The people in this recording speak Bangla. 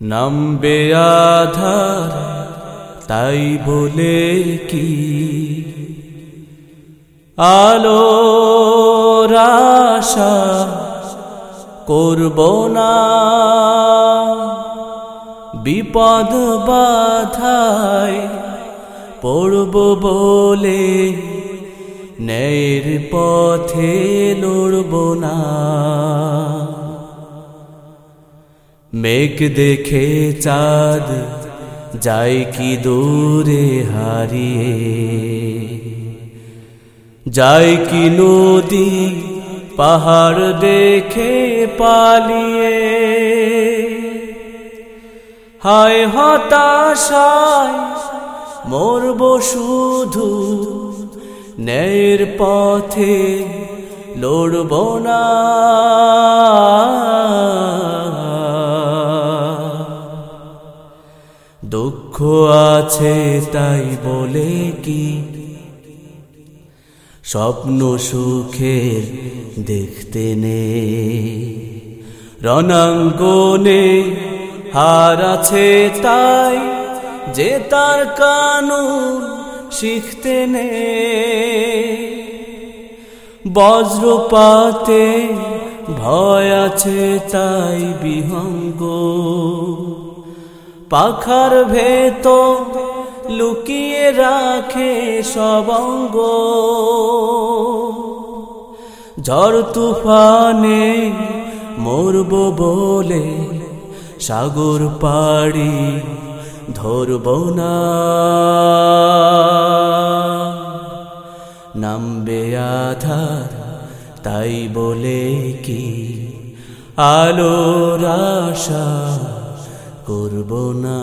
নামবে আধার, তাই বলে কি? আলো রাশা করব না। বিপদ বাধায় পড়ব বলে ন্যায়ের পথে লড়ব না। মেঘ দেখে চাঁদ যাই কি দূরে হারিয়ে? যাই কি নদী পাহাড় দেখে পালিয়ে? হায় হতাশায় মরব শুধু ন্যায়ের পথে লড়ব না। দুঃখ আছে তাই বলে কি? স্বপ্ন সুখের দেখতে নে রণাঙ্গনে হার আছে তাই যে তার কানুন শিখতে নে বজ্রপাতে ভয় আছে তাই বিহঙ্গ। পাখার ভেতর লুকিয়ে রাখে সবঙ্গ ঝড় তুফানে মরব বলে সাগর পাড়ি ধরব না। নামবে আধার তাই বলে কি আলোর আশা? করব না।